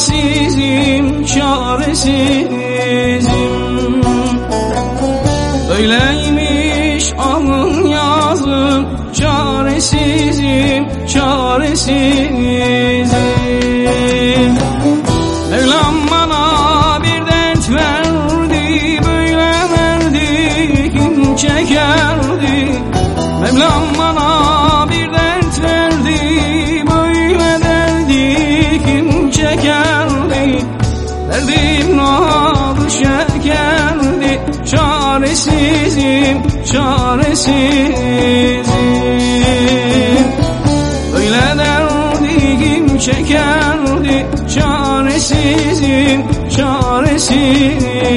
çaresizim, çaresizim. Öyleymiş alın yazım, çaresizim, çaresizim. Derdim adı şekerdi Çaresizim, çaresizim. Böyle derdi kim çekerdi. Çaresizim, çaresizim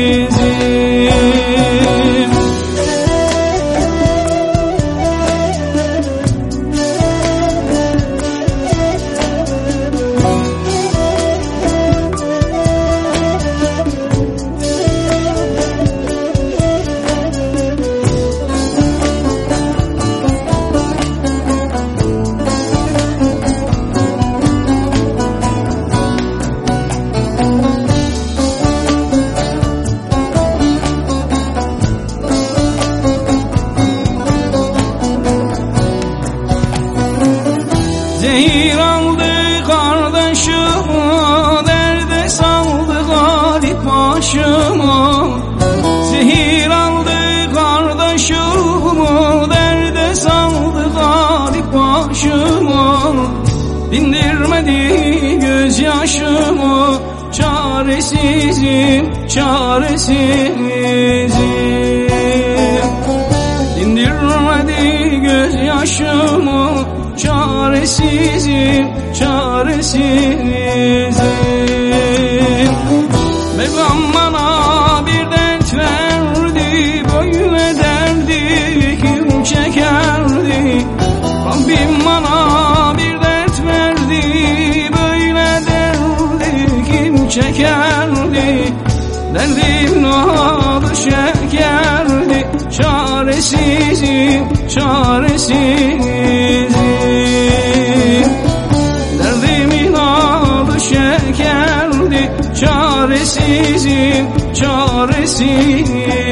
başımı Dindirmedi gözyaşımı. Çaresizim, çaresizim. Dindirmedi gözyaşımı. Çaresizim, çaresizim çekerdi Derdim adı şekerdi Çaresizim, çaresizim Derdimin adı şekerdi Çaresizim, çaresizim